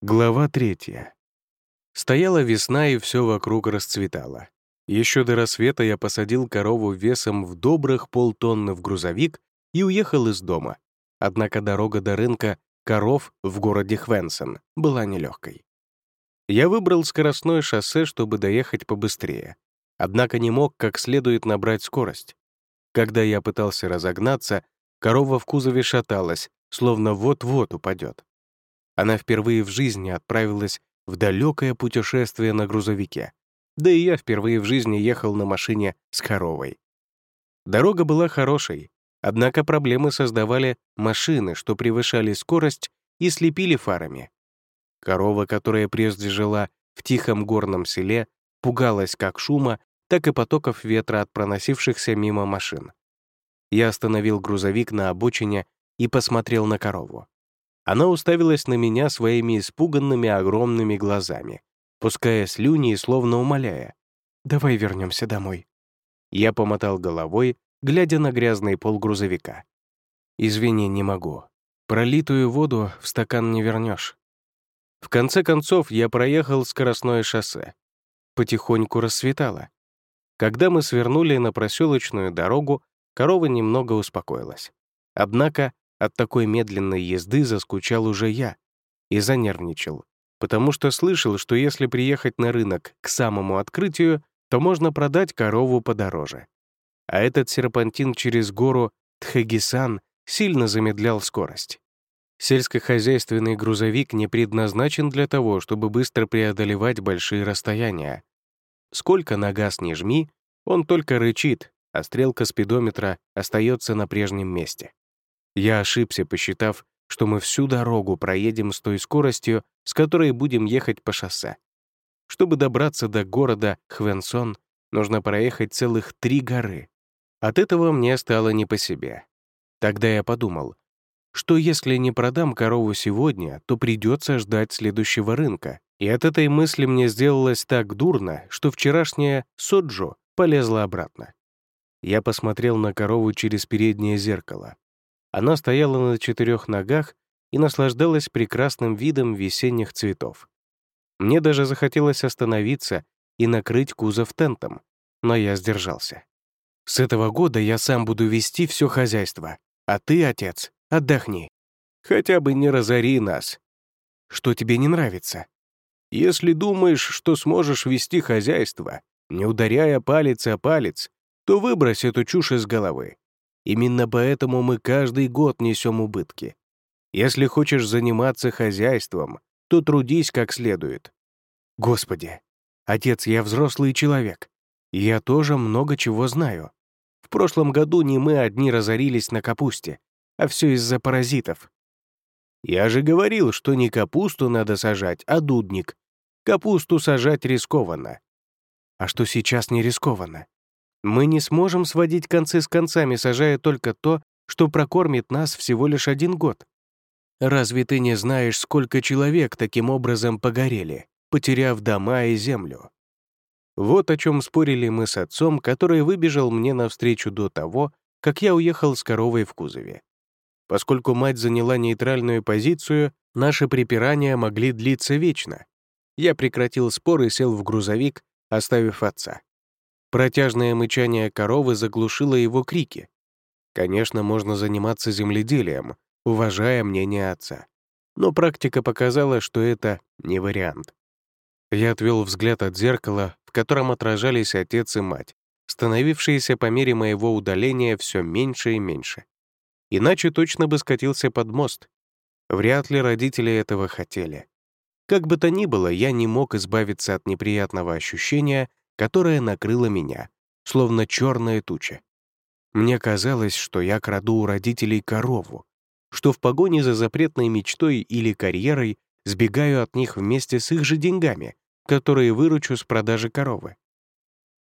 Глава третья. Стояла весна, и все вокруг расцветало. Еще до рассвета я посадил корову весом в добрых полтонны в грузовик и уехал из дома. Однако дорога до рынка коров в городе Хвенсон была нелегкой. Я выбрал скоростное шоссе, чтобы доехать побыстрее. Однако не мог как следует набрать скорость. Когда я пытался разогнаться, корова в кузове шаталась, словно вот-вот упадет. Она впервые в жизни отправилась в далекое путешествие на грузовике. Да и я впервые в жизни ехал на машине с коровой. Дорога была хорошей, однако проблемы создавали машины, что превышали скорость и слепили фарами. Корова, которая прежде жила в тихом горном селе, пугалась как шума, так и потоков ветра от проносившихся мимо машин. Я остановил грузовик на обочине и посмотрел на корову. Она уставилась на меня своими испуганными огромными глазами, пуская слюни и словно умоляя. «Давай вернемся домой». Я помотал головой, глядя на грязный пол грузовика. «Извини, не могу. Пролитую воду в стакан не вернешь. В конце концов, я проехал скоростное шоссе. Потихоньку рассветало. Когда мы свернули на проселочную дорогу, корова немного успокоилась. Однако от такой медленной езды заскучал уже я и занервничал, потому что слышал, что если приехать на рынок к самому открытию, то можно продать корову подороже. А этот серпантин через гору Тхагисан сильно замедлял скорость. Сельскохозяйственный грузовик не предназначен для того, чтобы быстро преодолевать большие расстояния. Сколько на газ не жми, он только рычит, а стрелка спидометра остается на прежнем месте. Я ошибся, посчитав, что мы всю дорогу проедем с той скоростью, с которой будем ехать по шоссе. Чтобы добраться до города Хвенсон, нужно проехать целых три горы. От этого мне стало не по себе. Тогда я подумал, что если не продам корову сегодня, то придется ждать следующего рынка. И от этой мысли мне сделалось так дурно, что вчерашняя соджо полезла обратно. Я посмотрел на корову через переднее зеркало. Она стояла на четырех ногах и наслаждалась прекрасным видом весенних цветов. Мне даже захотелось остановиться и накрыть кузов тентом, но я сдержался. «С этого года я сам буду вести все хозяйство, а ты, отец, отдохни. Хотя бы не разори нас. Что тебе не нравится? Если думаешь, что сможешь вести хозяйство, не ударяя палец о палец, то выбрось эту чушь из головы. Именно поэтому мы каждый год несем убытки. Если хочешь заниматься хозяйством, то трудись как следует. Господи, отец, я взрослый человек. Я тоже много чего знаю. В прошлом году не мы одни разорились на капусте, а все из-за паразитов. Я же говорил, что не капусту надо сажать, а дудник. Капусту сажать рискованно. А что сейчас не рискованно? Мы не сможем сводить концы с концами, сажая только то, что прокормит нас всего лишь один год. Разве ты не знаешь, сколько человек таким образом погорели, потеряв дома и землю? Вот о чем спорили мы с отцом, который выбежал мне навстречу до того, как я уехал с коровой в кузове. Поскольку мать заняла нейтральную позицию, наши припирания могли длиться вечно. Я прекратил спор и сел в грузовик, оставив отца. Протяжное мычание коровы заглушило его крики. Конечно, можно заниматься земледелием, уважая мнение отца. Но практика показала, что это не вариант. Я отвел взгляд от зеркала, в котором отражались отец и мать, становившиеся по мере моего удаления все меньше и меньше. Иначе точно бы скатился под мост. Вряд ли родители этого хотели. Как бы то ни было, я не мог избавиться от неприятного ощущения, которая накрыла меня, словно черная туча. Мне казалось, что я краду у родителей корову, что в погоне за запретной мечтой или карьерой сбегаю от них вместе с их же деньгами, которые выручу с продажи коровы.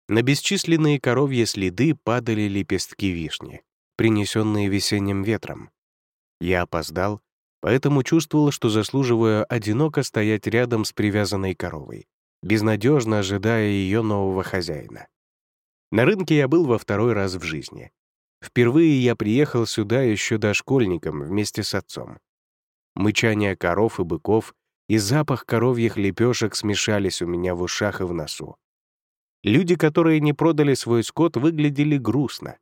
На бесчисленные коровьи следы падали лепестки вишни, принесенные весенним ветром. Я опоздал, поэтому чувствовал, что заслуживаю одиноко стоять рядом с привязанной коровой безнадежно ожидая ее нового хозяина. На рынке я был во второй раз в жизни. Впервые я приехал сюда еще дошкольником вместе с отцом. Мычание коров и быков и запах коровьих лепешек смешались у меня в ушах и в носу. Люди, которые не продали свой скот, выглядели грустно.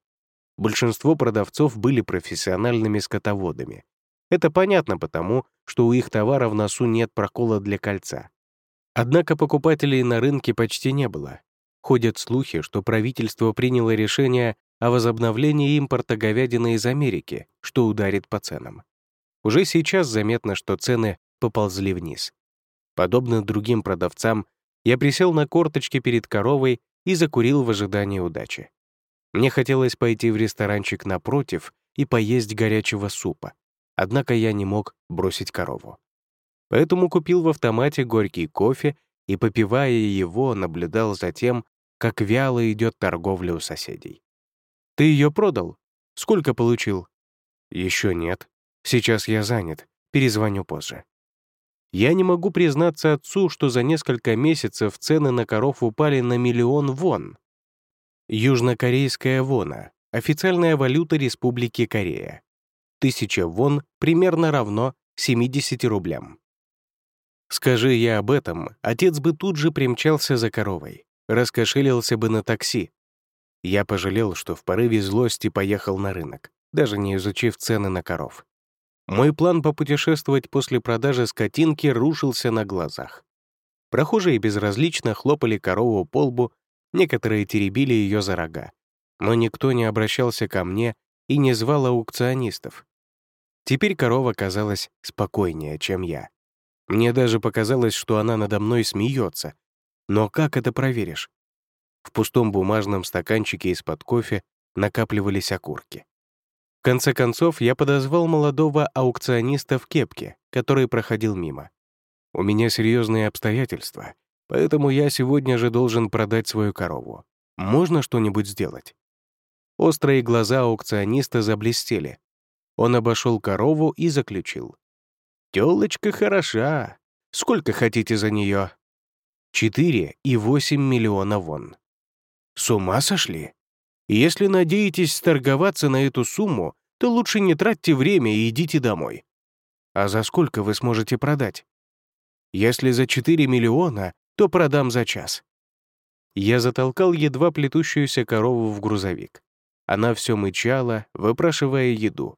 Большинство продавцов были профессиональными скотоводами. Это понятно потому, что у их товара в носу нет прокола для кольца. Однако покупателей на рынке почти не было. Ходят слухи, что правительство приняло решение о возобновлении импорта говядины из Америки, что ударит по ценам. Уже сейчас заметно, что цены поползли вниз. Подобно другим продавцам, я присел на корточки перед коровой и закурил в ожидании удачи. Мне хотелось пойти в ресторанчик напротив и поесть горячего супа, однако я не мог бросить корову. Поэтому купил в автомате горький кофе и, попивая его, наблюдал за тем, как вяло идет торговля у соседей. «Ты ее продал? Сколько получил?» «Еще нет. Сейчас я занят. Перезвоню позже». Я не могу признаться отцу, что за несколько месяцев цены на коров упали на миллион вон. Южнокорейская вона — официальная валюта Республики Корея. Тысяча вон примерно равно 70 рублям. Скажи я об этом, отец бы тут же примчался за коровой, раскошелился бы на такси. Я пожалел, что в порыве злости поехал на рынок, даже не изучив цены на коров. Мой план попутешествовать после продажи скотинки рушился на глазах. Прохожие безразлично хлопали корову по лбу, некоторые теребили ее за рога. Но никто не обращался ко мне и не звал аукционистов. Теперь корова казалась спокойнее, чем я. Мне даже показалось, что она надо мной смеется. Но как это проверишь? В пустом бумажном стаканчике из-под кофе накапливались окурки. В конце концов, я подозвал молодого аукциониста в кепке, который проходил мимо. «У меня серьезные обстоятельства, поэтому я сегодня же должен продать свою корову. Можно что-нибудь сделать?» Острые глаза аукциониста заблестели. Он обошел корову и заключил. «Тёлочка хороша. Сколько хотите за нее?» «Четыре и восемь миллиона вон». «С ума сошли?» Если надеетесь торговаться на эту сумму, то лучше не тратьте время и идите домой. А за сколько вы сможете продать? Если за 4 миллиона, то продам за час. Я затолкал едва плетущуюся корову в грузовик. Она все мычала, выпрашивая еду.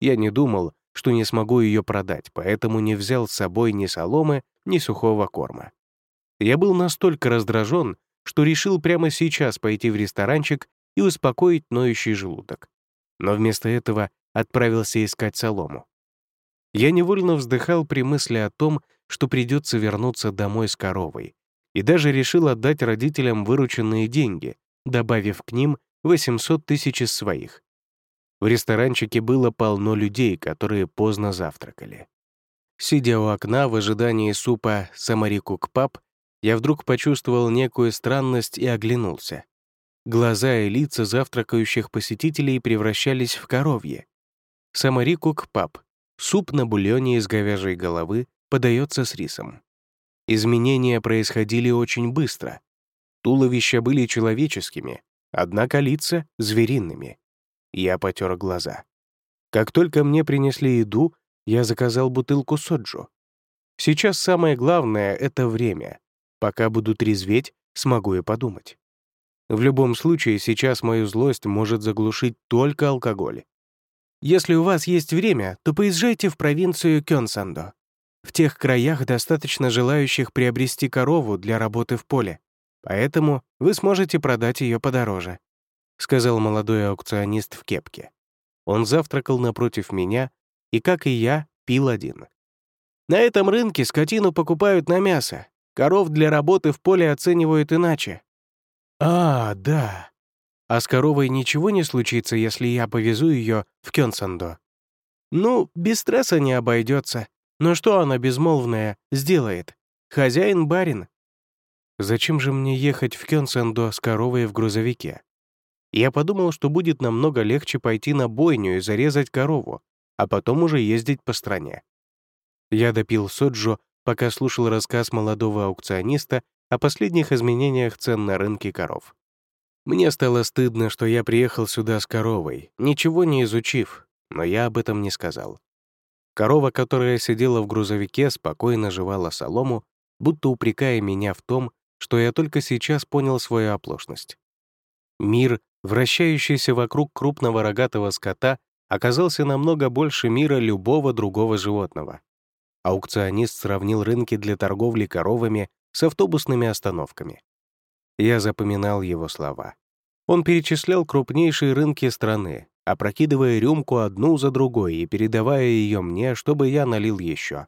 Я не думал, что не смогу ее продать, поэтому не взял с собой ни соломы, ни сухого корма. Я был настолько раздражен, что решил прямо сейчас пойти в ресторанчик и успокоить ноющий желудок. Но вместо этого отправился искать солому. Я невольно вздыхал при мысли о том, что придется вернуться домой с коровой, и даже решил отдать родителям вырученные деньги, добавив к ним 800 тысяч из своих. В ресторанчике было полно людей, которые поздно завтракали. Сидя у окна в ожидании супа «Самарикук-пап», я вдруг почувствовал некую странность и оглянулся. Глаза и лица завтракающих посетителей превращались в коровье. Самарикук пап. Суп на бульоне из говяжьей головы подается с рисом. Изменения происходили очень быстро. Туловища были человеческими, однако лица — звериными. Я потер глаза. Как только мне принесли еду, я заказал бутылку соджу. Сейчас самое главное — это время. Пока буду трезветь, смогу и подумать. В любом случае, сейчас мою злость может заглушить только алкоголь. Если у вас есть время, то поезжайте в провинцию Кёнсандо. В тех краях достаточно желающих приобрести корову для работы в поле, поэтому вы сможете продать ее подороже», — сказал молодой аукционист в кепке. Он завтракал напротив меня и, как и я, пил один. «На этом рынке скотину покупают на мясо. Коров для работы в поле оценивают иначе. «А, да. А с коровой ничего не случится, если я повезу ее в Кёнсандо?» «Ну, без стресса не обойдется. Но что она безмолвная сделает? Хозяин-барин». «Зачем же мне ехать в Кёнсандо с коровой в грузовике?» Я подумал, что будет намного легче пойти на бойню и зарезать корову, а потом уже ездить по стране. Я допил соджо, пока слушал рассказ молодого аукциониста о последних изменениях цен на рынке коров. Мне стало стыдно, что я приехал сюда с коровой, ничего не изучив, но я об этом не сказал. Корова, которая сидела в грузовике, спокойно жевала солому, будто упрекая меня в том, что я только сейчас понял свою оплошность. Мир, вращающийся вокруг крупного рогатого скота, оказался намного больше мира любого другого животного. Аукционист сравнил рынки для торговли коровами с автобусными остановками. Я запоминал его слова. Он перечислял крупнейшие рынки страны, опрокидывая рюмку одну за другой и передавая ее мне, чтобы я налил еще.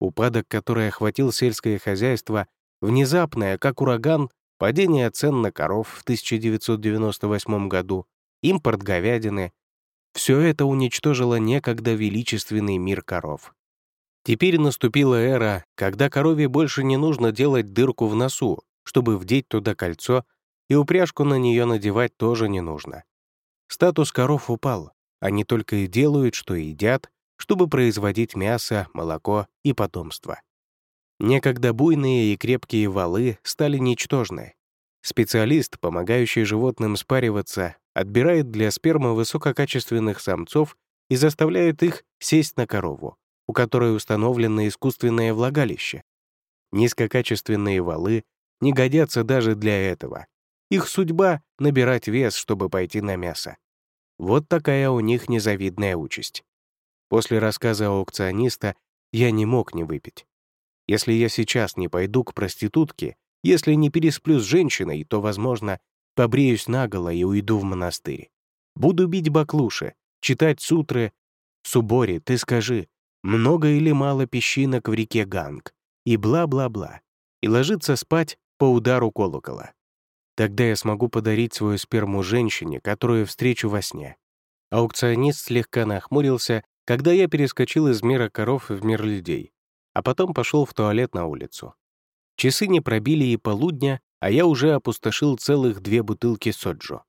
Упадок, который охватил сельское хозяйство, внезапное, как ураган, падение цен на коров в 1998 году, импорт говядины — все это уничтожило некогда величественный мир коров. Теперь наступила эра, когда корове больше не нужно делать дырку в носу, чтобы вдеть туда кольцо, и упряжку на нее надевать тоже не нужно. Статус коров упал, они только и делают, что едят, чтобы производить мясо, молоко и потомство. Некогда буйные и крепкие валы стали ничтожны. Специалист, помогающий животным спариваться, отбирает для спермы высококачественных самцов и заставляет их сесть на корову, у которой установлено искусственное влагалище. Низкокачественные валы не годятся даже для этого. Их судьба — набирать вес, чтобы пойти на мясо. Вот такая у них незавидная участь. После рассказа аукциониста я не мог не выпить. Если я сейчас не пойду к проститутке, если не пересплю с женщиной, то, возможно, побреюсь наголо и уйду в монастырь. Буду бить баклуши, читать сутры. Субори, ты скажи, много или мало песчинок в реке Ганг, и бла-бла-бла, и ложиться спать по удару колокола. Тогда я смогу подарить свою сперму женщине, которую встречу во сне. Аукционист слегка нахмурился, когда я перескочил из мира коров в мир людей, а потом пошел в туалет на улицу. Часы не пробили и полудня, а я уже опустошил целых две бутылки соджо.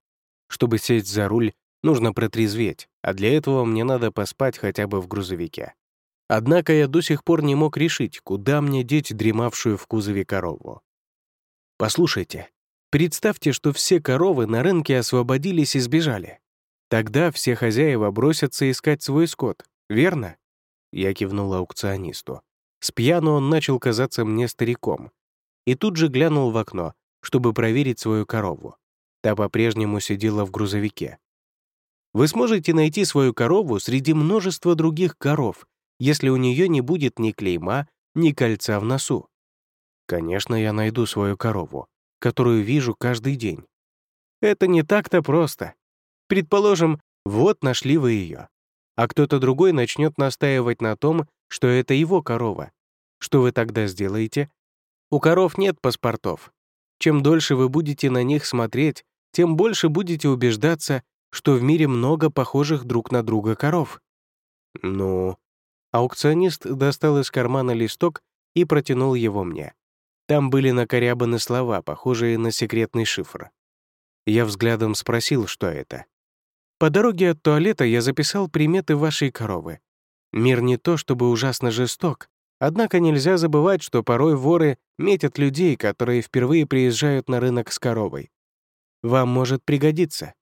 Чтобы сесть за руль, нужно протрезветь, а для этого мне надо поспать хотя бы в грузовике. Однако я до сих пор не мог решить, куда мне деть дремавшую в кузове корову. Послушайте, представьте, что все коровы на рынке освободились и сбежали. Тогда все хозяева бросятся искать свой скот, верно? Я кивнул аукционисту. С пьяну он начал казаться мне стариком. И тут же глянул в окно, чтобы проверить свою корову. Та по-прежнему сидела в грузовике. Вы сможете найти свою корову среди множества других коров, если у нее не будет ни клейма, ни кольца в носу. Конечно, я найду свою корову, которую вижу каждый день. Это не так-то просто. Предположим, вот нашли вы ее, а кто-то другой начнет настаивать на том, что это его корова. Что вы тогда сделаете? У коров нет паспортов. Чем дольше вы будете на них смотреть, тем больше будете убеждаться, что в мире много похожих друг на друга коров. Ну, Аукционист достал из кармана листок и протянул его мне. Там были накорябаны слова, похожие на секретный шифр. Я взглядом спросил, что это. По дороге от туалета я записал приметы вашей коровы. Мир не то чтобы ужасно жесток, однако нельзя забывать, что порой воры метят людей, которые впервые приезжают на рынок с коровой. Вам может пригодиться.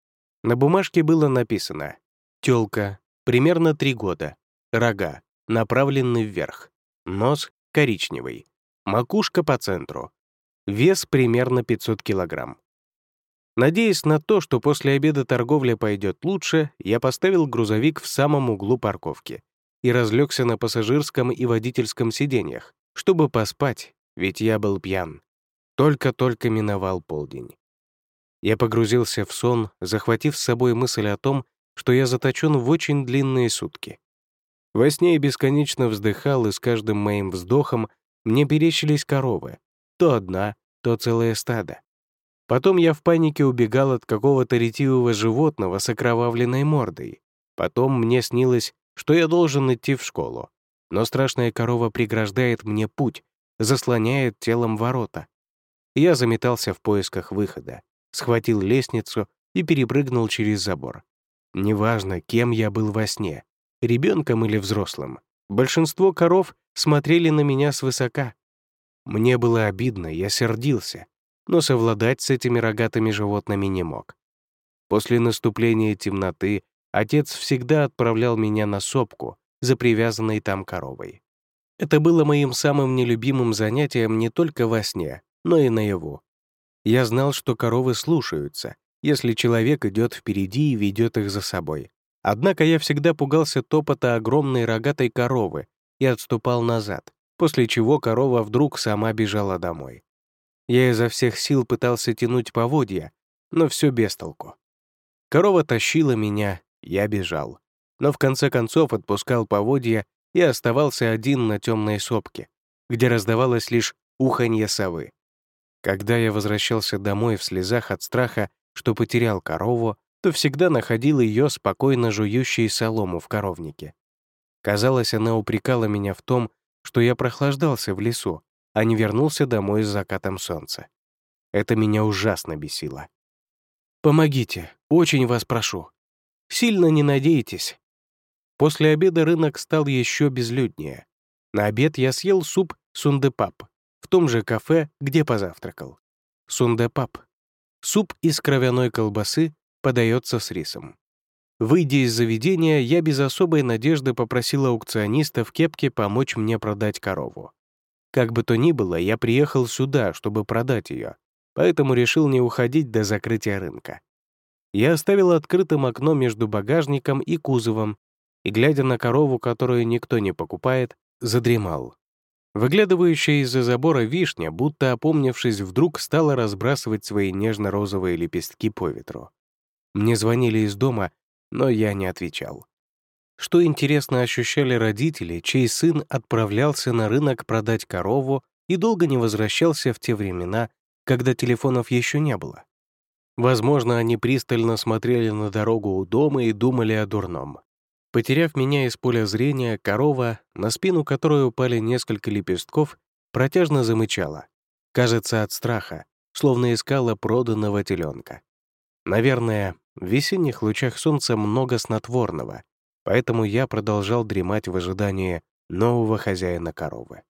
На бумажке было написано «Тёлка, примерно три года, рога, направленный вверх. Нос коричневый. Макушка по центру. Вес примерно 500 килограмм. Надеясь на то, что после обеда торговля пойдет лучше, я поставил грузовик в самом углу парковки и разлегся на пассажирском и водительском сиденьях, чтобы поспать, ведь я был пьян. Только-только миновал полдень. Я погрузился в сон, захватив с собой мысль о том, что я заточен в очень длинные сутки. Во сне я бесконечно вздыхал, и с каждым моим вздохом мне перещились коровы. То одна, то целое стадо. Потом я в панике убегал от какого-то ретивого животного с окровавленной мордой. Потом мне снилось, что я должен идти в школу. Но страшная корова преграждает мне путь, заслоняет телом ворота. Я заметался в поисках выхода, схватил лестницу и перепрыгнул через забор. Неважно, кем я был во сне, ребенком или взрослым, большинство коров смотрели на меня свысока. Мне было обидно, я сердился, но совладать с этими рогатыми животными не мог. После наступления темноты отец всегда отправлял меня на сопку за привязанной там коровой. Это было моим самым нелюбимым занятием не только во сне, но и наяву. Я знал, что коровы слушаются, если человек идет впереди и ведет их за собой. Однако я всегда пугался топота огромной рогатой коровы и отступал назад, после чего корова вдруг сама бежала домой. Я изо всех сил пытался тянуть поводья, но все без толку. Корова тащила меня, я бежал. Но в конце концов отпускал поводья и оставался один на темной сопке, где раздавалось лишь уханье совы. Когда я возвращался домой в слезах от страха, что потерял корову, то всегда находил ее спокойно жующей солому в коровнике. Казалось, она упрекала меня в том, что я прохлаждался в лесу, а не вернулся домой с закатом солнца. Это меня ужасно бесило. «Помогите, очень вас прошу. Сильно не надейтесь, После обеда рынок стал еще безлюднее. На обед я съел суп сундепап в том же кафе, где позавтракал. Сундепап. Суп из кровяной колбасы подается с рисом. Выйдя из заведения, я без особой надежды попросил аукциониста в кепке помочь мне продать корову. Как бы то ни было, я приехал сюда, чтобы продать ее, поэтому решил не уходить до закрытия рынка. Я оставил открытым окно между багажником и кузовом и, глядя на корову, которую никто не покупает, задремал. Выглядывающая из-за забора вишня, будто опомнившись, вдруг стала разбрасывать свои нежно-розовые лепестки по ветру. Мне звонили из дома, но я не отвечал. Что интересно ощущали родители, чей сын отправлялся на рынок продать корову и долго не возвращался в те времена, когда телефонов еще не было. Возможно, они пристально смотрели на дорогу у дома и думали о дурном. Потеряв меня из поля зрения, корова, на спину которой упали несколько лепестков, протяжно замычала. Кажется, от страха, словно искала проданного теленка. Наверное, в весенних лучах солнца много снотворного, поэтому я продолжал дремать в ожидании нового хозяина коровы.